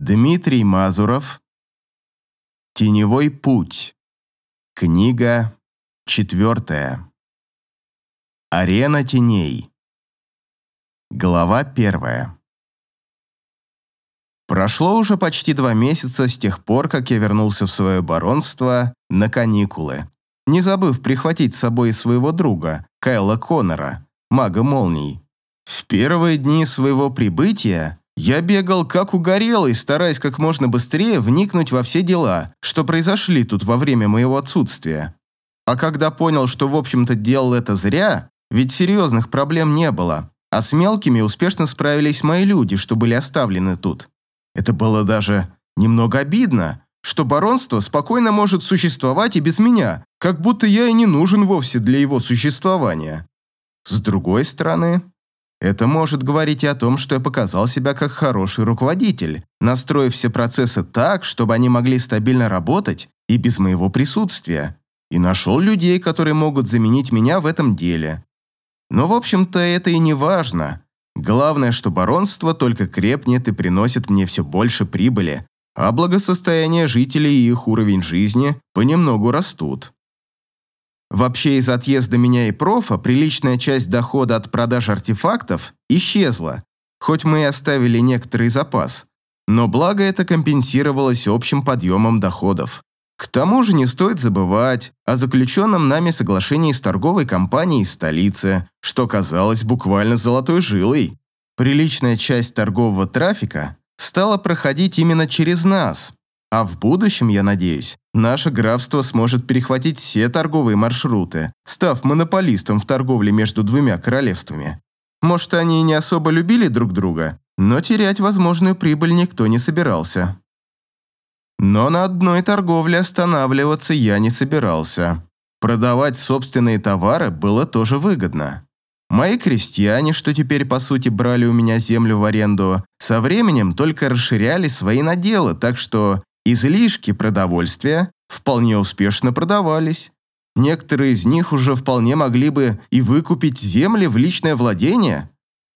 Дмитрий Мазуров. Теневой путь. Книга четвертая. Арена теней. Глава первая. Прошло уже почти два месяца с тех пор, как я вернулся в свое баронство на каникулы, не забыв прихватить с собой своего друга, Кайла Коннора, мага молний. В первые дни своего прибытия я бегал как угорелый, стараясь как можно быстрее вникнуть во все дела, что произошли тут во время моего отсутствия. А когда понял, что в общем-то делал это зря, ведь серьезных проблем не было, а с мелкими успешно справились мои люди, что были оставлены тут. Это было даже немного обидно, что баронство спокойно может существовать и без меня, как будто я и не нужен вовсе для его существования. С другой стороны, это может говорить и о том, что я показал себя как хороший руководитель, настроив все процессы так, чтобы они могли стабильно работать и без моего присутствия, и нашел людей, которые могут заменить меня в этом деле. Но, в общем-то, это и не важно. Главное, что баронство только крепнет и приносит мне все больше прибыли, а благосостояние жителей и их уровень жизни понемногу растут. Вообще из отъезда меня и профа приличная часть дохода от продаж артефактов исчезла, хоть мы и оставили некоторый запас. Но благо это компенсировалось общим подъемом доходов. К тому же не стоит забывать о заключенном нами соглашении с торговой компанией из столицы, что казалось буквально золотой жилой. Приличная часть торгового трафика стала проходить именно через нас, а в будущем, я надеюсь, наше графство сможет перехватить все торговые маршруты, став монополистом в торговле между двумя королевствами. Может, они и не особо любили друг друга, но терять возможную прибыль никто не собирался. Но на одной торговле останавливаться я не собирался. Продавать собственные товары было тоже выгодно. Мои крестьяне, что теперь по сути брали у меня землю в аренду, со временем только расширяли свои наделы, так что Излишки продовольствия вполне успешно продавались. Некоторые из них уже вполне могли бы и выкупить земли в личное владение.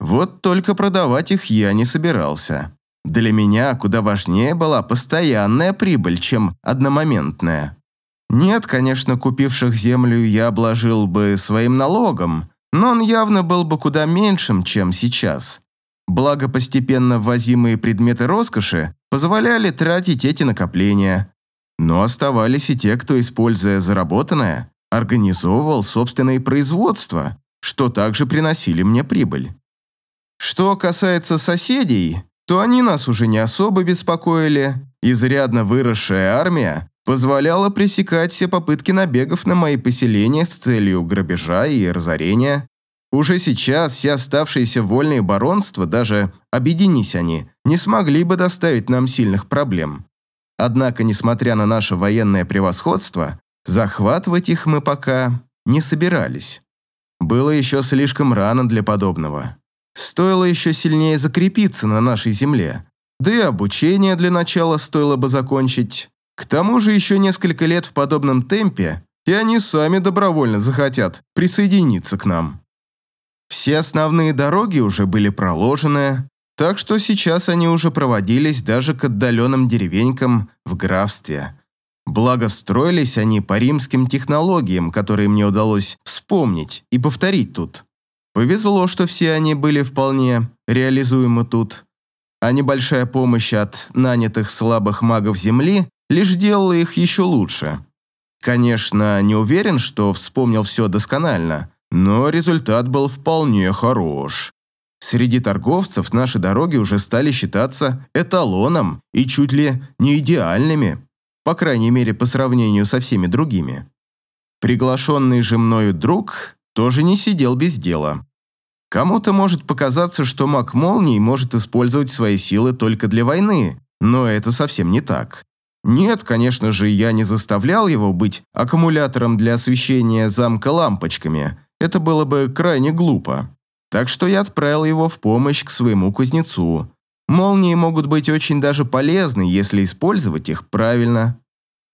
Вот только продавать их я не собирался. Для меня куда важнее была постоянная прибыль, чем одномоментная. Нет, конечно, купивших землю я обложил бы своим налогом, но он явно был бы куда меньшим, чем сейчас. Благо, постепенно ввозимые предметы роскоши позволяли тратить эти накопления. Но оставались и те, кто, используя заработанное, организовывал собственные производства, что также приносили мне прибыль. Что касается соседей, то они нас уже не особо беспокоили. Изрядно выросшая армия позволяла пресекать все попытки набегов на мои поселения с целью грабежа и разорения. Уже сейчас все оставшиеся вольные баронства, даже объединись они, не смогли бы доставить нам сильных проблем. Однако, несмотря на наше военное превосходство, захватывать их мы пока не собирались. Было еще слишком рано для подобного. Стоило еще сильнее закрепиться на нашей земле. Да и обучение для начала стоило бы закончить. К тому же еще несколько лет в подобном темпе, и они сами добровольно захотят присоединиться к нам. Все основные дороги уже были проложены, так что сейчас они уже проводились даже к отдаленным деревенькам в графстве. Благо, строились они по римским технологиям, которые мне удалось вспомнить и повторить тут. Повезло, что все они были вполне реализуемы тут, а небольшая помощь от нанятых слабых магов Земли лишь делала их еще лучше. Конечно, не уверен, что вспомнил все досконально – но результат был вполне хорош. Среди торговцев наши дороги уже стали считаться эталоном и чуть ли не идеальными, по крайней мере по сравнению со всеми другими. Приглашенный же мною друг тоже не сидел без дела. Кому-то может показаться, что маг молний может использовать свои силы только для войны, но это совсем не так. Нет, конечно же, я не заставлял его быть аккумулятором для освещения замка лампочками – это было бы крайне глупо. Так что я отправил его в помощь к своему кузнецу. Молнии могут быть очень даже полезны, если использовать их правильно.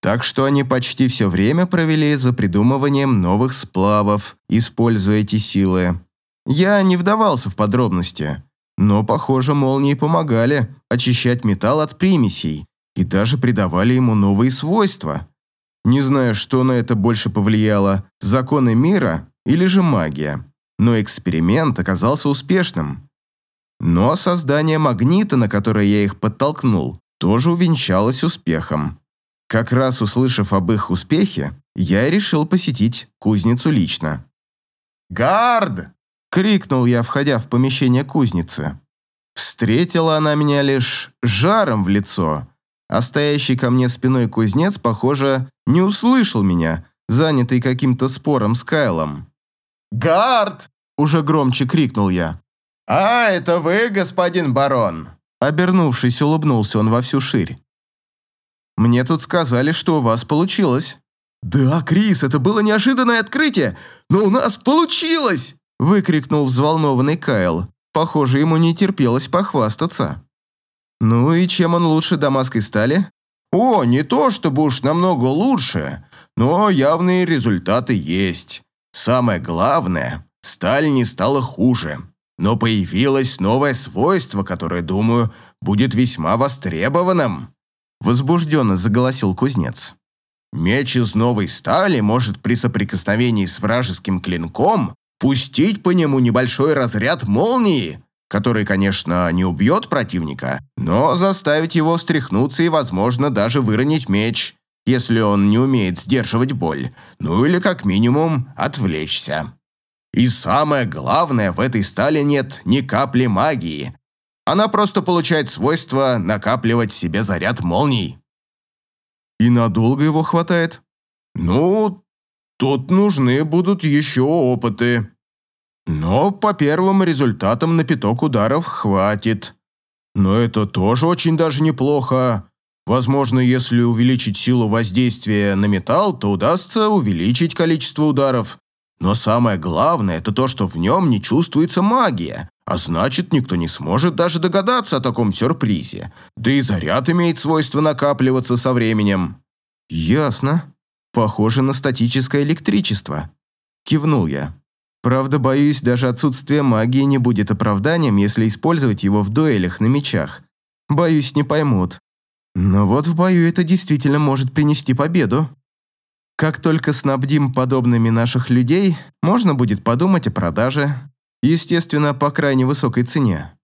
Так что они почти все время провели за придумыванием новых сплавов, используя эти силы. Я не вдавался в подробности. Но, похоже, молнии помогали очищать металл от примесей и даже придавали ему новые свойства. Не знаю, что на это больше повлияло, законы мира или же магия. Но эксперимент оказался успешным. Но создание магнита, на которое я их подтолкнул, тоже увенчалось успехом. Как раз услышав об их успехе, я решил посетить кузницу лично. «Гард!» — крикнул я, входя в помещение кузницы. Встретила она меня лишь жаром в лицо, а стоящий ко мне спиной кузнец, похоже, не услышал меня, занятый каким-то спором с Кайлом. «Гард!» – уже громче крикнул я. «А, это вы, господин барон?» Обернувшись, улыбнулся он во всю ширь. «Мне тут сказали, что у вас получилось». «Да, Крис, это было неожиданное открытие, но у нас получилось!» выкрикнул взволнованный Кайл. Похоже, ему не терпелось похвастаться. Ну и чем он лучше дамасской стали? О, не то чтобы уж намного лучше, но явные результаты есть. Самое главное, сталь не стала хуже, но появилось новое свойство, которое, думаю, будет весьма востребованным. Возбужденно заголосил кузнец. Меч из новой стали может при соприкосновении с вражеским клинком пустить по нему небольшой разряд молнии, который, конечно, не убьет противника, но заставить его встряхнуться и, возможно, даже выронить меч, если он не умеет сдерживать боль, ну или как минимум отвлечься. И самое главное, в этой стали нет ни капли магии. Она просто получает свойство накапливать себе заряд молний. И надолго его хватает? Ну, тут нужны будут еще опыты. Но по первым результатам на пяток ударов хватит. Но это тоже очень даже неплохо. Возможно, если увеличить силу воздействия на металл, то удастся увеличить количество ударов. Но самое главное – это то, что в нем не чувствуется магия. А значит, никто не сможет даже догадаться о таком сюрпризе. Да и заряд имеет свойство накапливаться со временем. Ясно. Похоже на статическое электричество. Кивнул я. Правда, боюсь, даже отсутствие магии не будет оправданием, если использовать его в дуэлях на мечах. Боюсь, не поймут. Но вот в бою это действительно может принести победу. Как только снабдим подобными наших людей, можно будет подумать о продаже. Естественно, по крайне высокой цене.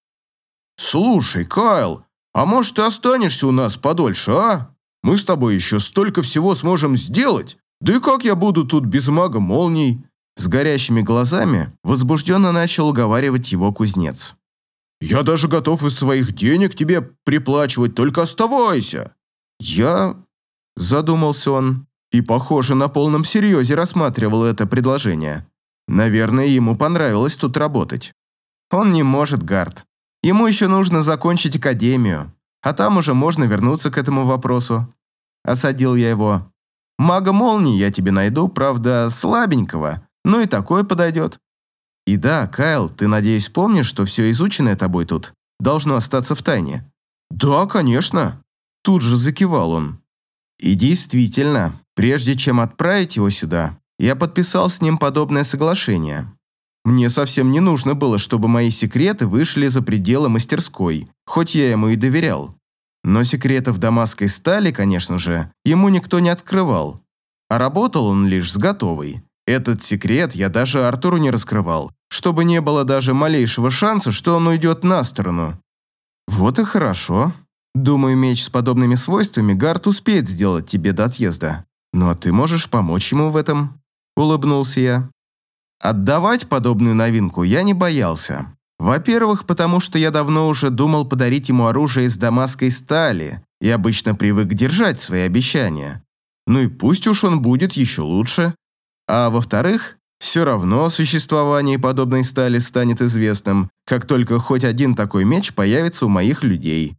«Слушай, Кайл, а может ты останешься у нас подольше, а? Мы с тобой еще столько всего сможем сделать. Да и как я буду тут без мага молний?» С горящими глазами возбужденно начал уговаривать его кузнец. «Я даже готов из своих денег тебе приплачивать, только оставайся!» «Я...» – задумался он и, похоже, на полном серьезе рассматривал это предложение. Наверное, ему понравилось тут работать. Он не может, Гард. Ему еще нужно закончить академию, а там уже можно вернуться к этому вопросу. Осадил я его. Мага молнии я тебе найду, правда, слабенького, ну и такое подойдет. И да, Кайл, ты, надеюсь, помнишь, что все изученное тобой тут должно остаться в тайне? Да, конечно. Тут же закивал он. И действительно, прежде чем отправить его сюда, я подписал с ним подобное соглашение. Мне совсем не нужно было, чтобы мои секреты вышли за пределы мастерской, хоть я ему и доверял. Но секретов дамасской стали, конечно же, ему никто не открывал. А работал он лишь с готовой. Этот секрет я даже Артуру не раскрывал, чтобы не было даже малейшего шанса, что он уйдет на сторону. Вот и хорошо. Думаю, меч с подобными свойствами Гарт успеет сделать тебе до отъезда. Ну а ты можешь помочь ему в этом. Улыбнулся я. Отдавать подобную новинку я не боялся. Во-первых, потому что я давно уже думал подарить ему оружие из дамасской стали и обычно привык держать свои обещания. Ну и пусть уж он будет еще лучше. А во-вторых, все равно существование подобной стали станет известным, как только хоть один такой меч появится у моих людей.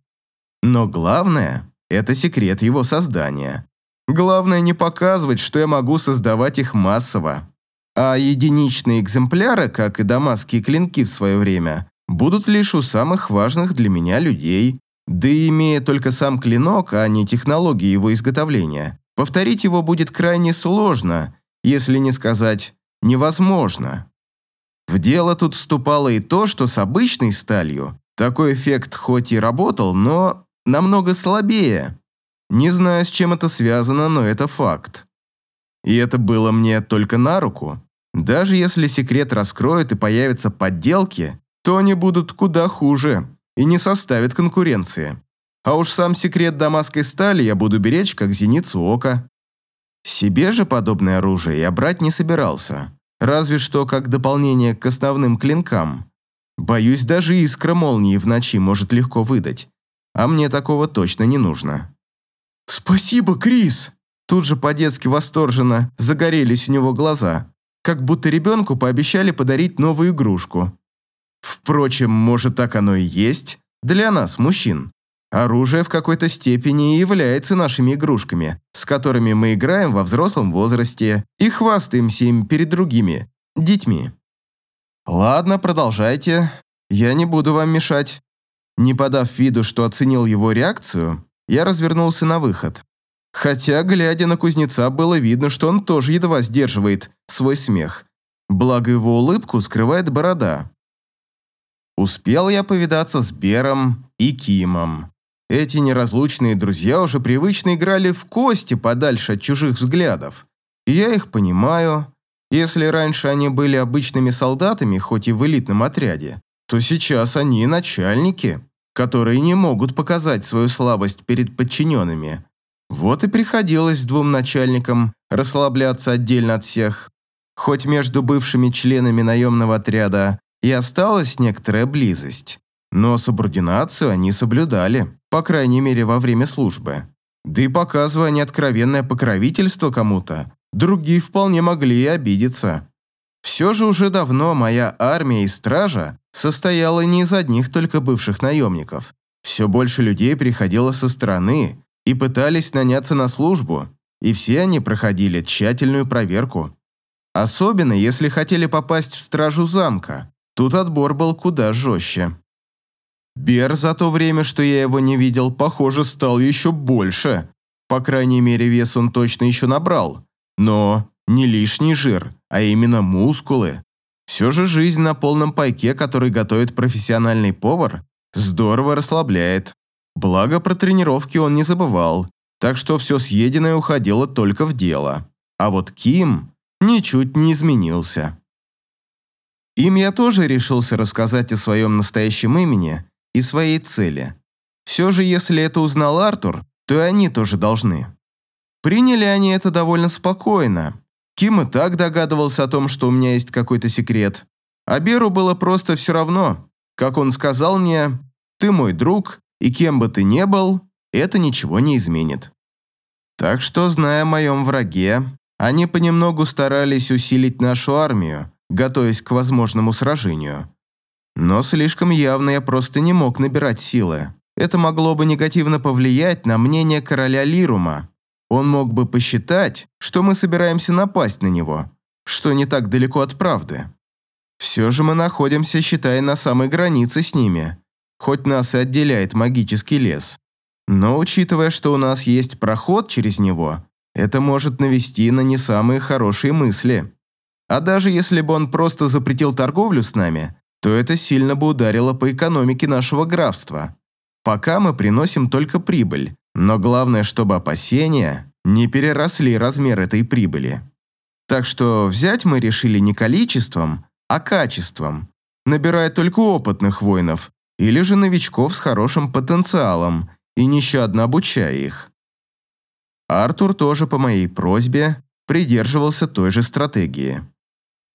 Но главное – это секрет его создания. Главное не показывать, что я могу создавать их массово. А единичные экземпляры, как и дамасские клинки в свое время, будут лишь у самых важных для меня людей. Да и имея только сам клинок, а не технологии его изготовления, повторить его будет крайне сложно – если не сказать невозможно. В дело тут вступало и то, что с обычной сталью Такой эффект хоть и работал, но намного слабее. Не знаю, с чем это связано, но это факт. И это было мне только на руку. Даже если секрет раскроют и появятся подделки, то они будут куда хуже и не составят конкуренции. А уж сам секрет дамасской стали я буду беречь, как зеницу ока. Себе же подобное оружие я брать не собирался, разве что как дополнение к основным клинкам. Боюсь, даже искра молнии в ночи может легко выдать, а мне такого точно не нужно. «Спасибо, Крис!» Тут же по-детски восторженно загорелись у него глаза, как будто ребенку пообещали подарить новую игрушку. Впрочем, может так оно и есть для нас, мужчин. Оружие в какой-то степени и является нашими игрушками, с которыми мы играем во взрослом возрасте и хвастаемся им перед другими, детьми. Ладно, продолжайте. Я не буду вам мешать. Не подав виду, что оценил его реакцию, я развернулся на выход. Хотя, глядя на кузнеца, было видно, что он тоже едва сдерживает свой смех. Благо его улыбку скрывает борода. Успел я повидаться с Бером и Кимом. Эти неразлучные друзья уже привычно играли в кости подальше от чужих взглядов. И я их понимаю. Если раньше они были обычными солдатами, хоть и в элитном отряде, то сейчас они начальники, которые не могут показать свою слабость перед подчиненными. Вот и приходилось двум начальникам расслабляться отдельно от всех. Хоть между бывшими членами наемного отряда и осталась некоторая близость, но субординацию они соблюдали по крайней мере во время службы. Да и показывая неоткровенное покровительство кому-то, другие вполне могли и обидеться. Все же уже давно моя армия и стража состояла не из одних только бывших наемников. Все больше людей приходило со стороны и пытались наняться на службу, и все они проходили тщательную проверку. Особенно, если хотели попасть в стражу замка. Тут отбор был куда жестче. Бер за то время, что я его не видел, похоже, стал еще больше. По крайней мере, вес он точно еще набрал. Но не лишний жир, а именно мускулы. Все же жизнь на полном пайке, который готовит профессиональный повар, здорово расслабляет. Благо, про тренировки он не забывал, так что все съеденное уходило только в дело. А вот Ким ничуть не изменился. Им я тоже решился рассказать о своем настоящем имени и своей цели. Все же, если это узнал Артур, то и они тоже должны. Приняли они это довольно спокойно. Ким и так догадывался о том, что у меня есть какой-то секрет. А Беру было просто все равно. Как он сказал мне, «Ты мой друг, и кем бы ты ни был, это ничего не изменит». Так что, зная о моем враге, они понемногу старались усилить нашу армию, готовясь к возможному сражению. Но слишком явно я просто не мог набирать силы. Это могло бы негативно повлиять на мнение короля Лирума. Он мог бы посчитать, что мы собираемся напасть на него, что не так далеко от правды. Все же мы находимся, считай, на самой границе с ними, хоть нас и отделяет магический лес. Но учитывая, что у нас есть проход через него, это может навести на не самые хорошие мысли. А даже если бы он просто запретил торговлю с нами, то это сильно бы ударило по экономике нашего графства. Пока мы приносим только прибыль, но главное, чтобы опасения не переросли размер этой прибыли. Так что взять мы решили не количеством, а качеством, набирая только опытных воинов или же новичков с хорошим потенциалом и нещадно обучая их. Артур тоже по моей просьбе придерживался той же стратегии.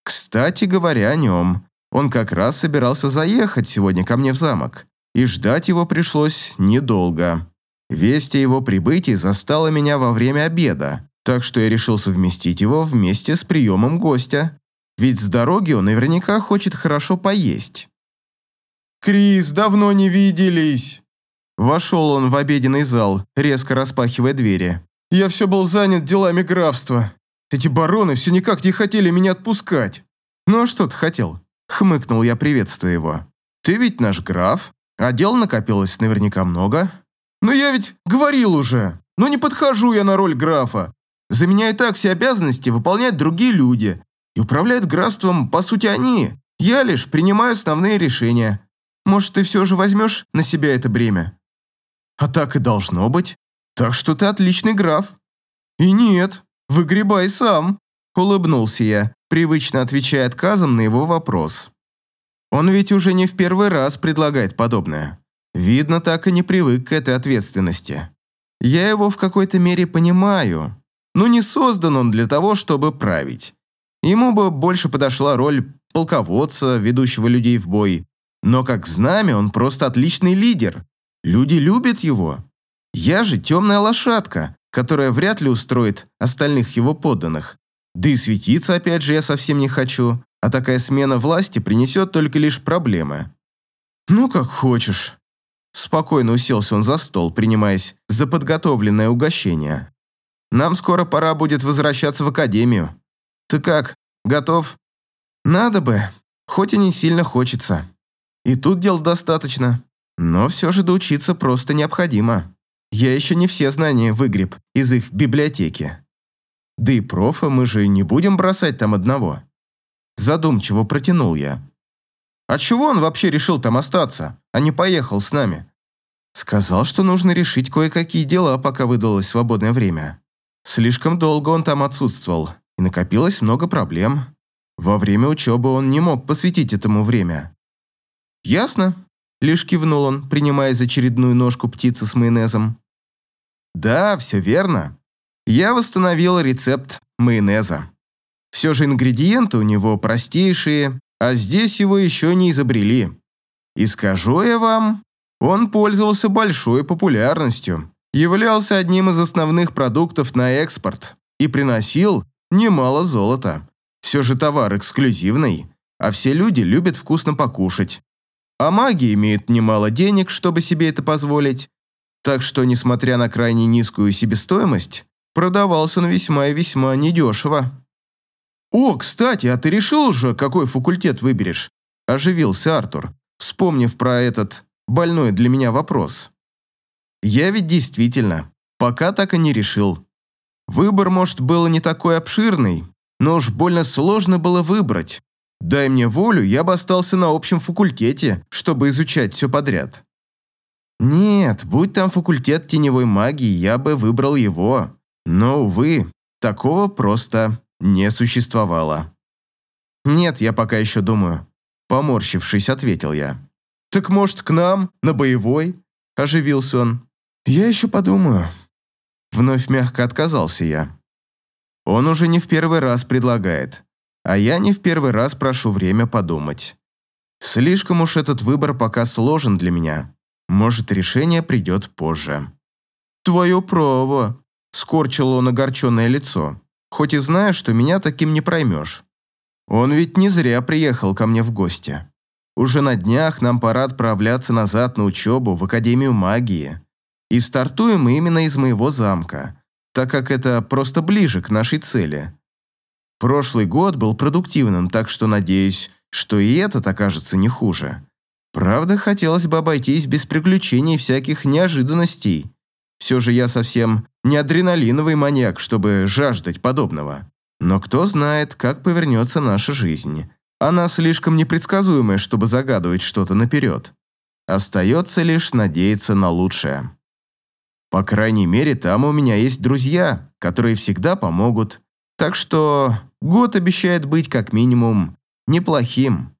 Кстати говоря о нем, он как раз собирался заехать сегодня ко мне в замок, и ждать его пришлось недолго. Весть о его прибытии застала меня во время обеда, так что я решил совместить его вместе с приемом гостя. Ведь с дороги он наверняка хочет хорошо поесть. «Крис, давно не виделись!» Вошел он в обеденный зал, резко распахивая двери. «Я все был занят делами графства. Эти бароны все никак не хотели меня отпускать. Ну а что ты хотел? Хмыкнул я, приветствуя его. «Ты ведь наш граф, а дел накопилось наверняка много». «Но я ведь говорил уже, но не подхожу я на роль графа. За меня и так все обязанности выполняют другие люди. И управляют графством, по сути, они. Я лишь принимаю основные решения. Может, ты все же возьмешь на себя это бремя? А так и должно быть. Так что ты отличный граф. И нет, выгребай сам, улыбнулся я, привычно отвечая отказом на его вопрос. Он ведь уже не в первый раз предлагает подобное. Видно, так и не привык к этой ответственности. Я его в какой-то мере понимаю, но не создан он для того, чтобы править. Ему бы больше подошла роль полководца, ведущего людей в бой. Но как знамя он просто отличный лидер. Люди любят его. Я же темная лошадка, которая вряд ли устроит остальных его подданных. Да и светиться опять же я совсем не хочу, а такая смена власти принесет только лишь проблемы. Ну, как хочешь. Спокойно уселся он за стол, принимаясь за подготовленное угощение. Нам скоро пора будет возвращаться в академию. Ты как, готов? Надо бы, хоть и не сильно хочется. И тут дел достаточно. Но все же доучиться просто необходимо. Я еще не все знания выгреб из их библиотеки. Да и профа мы же не будем бросать там одного. Задумчиво протянул я. А чего он вообще решил там остаться, а не поехал с нами? Сказал, что нужно решить кое-какие дела, пока выдалось свободное время. Слишком долго он там отсутствовал, и накопилось много проблем. Во время учебы он не мог посвятить этому время. «Ясно», – лишь кивнул он, принимая за очередную ножку птицы с майонезом. «Да, все верно. Я восстановил рецепт майонеза. Все же ингредиенты у него простейшие, а здесь его еще не изобрели. И скажу я вам, он пользовался большой популярностью, являлся одним из основных продуктов на экспорт и приносил немало золота. Все же товар эксклюзивный, а все люди любят вкусно покушать. А маги имеют немало денег, чтобы себе это позволить, так что, несмотря на крайне низкую себестоимость, продавался он весьма и весьма недешево. «О, кстати, а ты решил уже, какой факультет выберешь?» – оживился Артур, вспомнив про этот больной для меня вопрос. «Я ведь действительно, пока так и не решил. Выбор, может, был не такой обширный, но уж больно сложно было выбрать. Дай мне волю, я бы остался на общем факультете, чтобы изучать все подряд». Нет, будь там факультет теневой магии, я бы выбрал его. Но, увы, такого просто не существовало. «Нет, я пока еще думаю», – поморщившись, ответил я. «Так, может, к нам, на боевой?» – оживился он. «Я еще подумаю». Вновь мягко отказался я. Он уже не в первый раз предлагает, а я не в первый раз прошу время подумать. Слишком уж этот выбор пока сложен для меня. Может, решение придет позже. «Твое право», – скорчило он огорченное лицо хоть и зная, что меня таким не проймешь. Он ведь не зря приехал ко мне в гости. Уже на днях нам пора отправляться назад на учебу в Академию магии. И стартуем мы именно из моего замка, так как это просто ближе к нашей цели. Прошлый год был продуктивным, так что надеюсь, что и этот окажется не хуже. Правда, хотелось бы обойтись без приключений и всяких неожиданностей. Все же я совсем не адреналиновый маньяк, чтобы жаждать подобного. Но кто знает, как повернется наша жизнь. Она слишком непредсказуемая, чтобы загадывать что-то наперед. Остается лишь надеяться на лучшее. По крайней мере, там у меня есть друзья, которые всегда помогут. Так что год обещает быть как минимум неплохим.